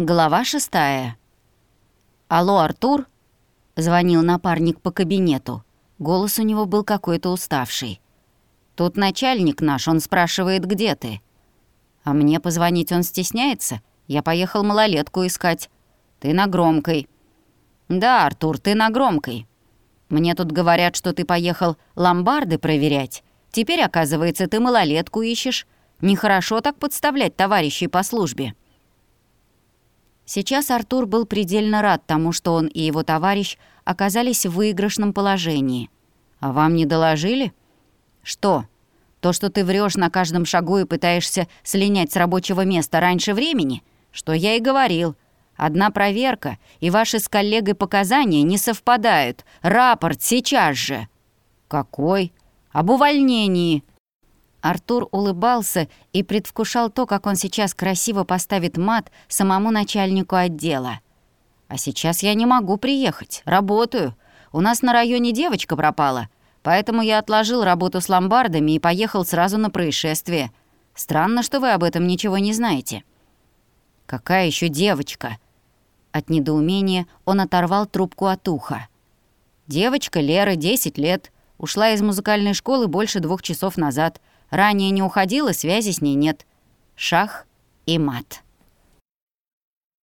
Глава шестая. «Алло, Артур?» — звонил напарник по кабинету. Голос у него был какой-то уставший. «Тут начальник наш, он спрашивает, где ты?» «А мне позвонить он стесняется? Я поехал малолетку искать. Ты на громкой». «Да, Артур, ты на громкой. Мне тут говорят, что ты поехал ломбарды проверять. Теперь, оказывается, ты малолетку ищешь. Нехорошо так подставлять товарищей по службе». Сейчас Артур был предельно рад тому, что он и его товарищ оказались в выигрышном положении. «А вам не доложили?» «Что? То, что ты врешь на каждом шагу и пытаешься слинять с рабочего места раньше времени? Что я и говорил. Одна проверка, и ваши с коллегой показания не совпадают. Рапорт сейчас же!» «Какой?» «Об увольнении!» Артур улыбался и предвкушал то, как он сейчас красиво поставит мат самому начальнику отдела. «А сейчас я не могу приехать. Работаю. У нас на районе девочка пропала, поэтому я отложил работу с ломбардами и поехал сразу на происшествие. Странно, что вы об этом ничего не знаете». «Какая еще девочка?» От недоумения он оторвал трубку от уха. «Девочка Лера, 10 лет, ушла из музыкальной школы больше двух часов назад». Ранее не уходила, связи с ней нет. Шах и мат.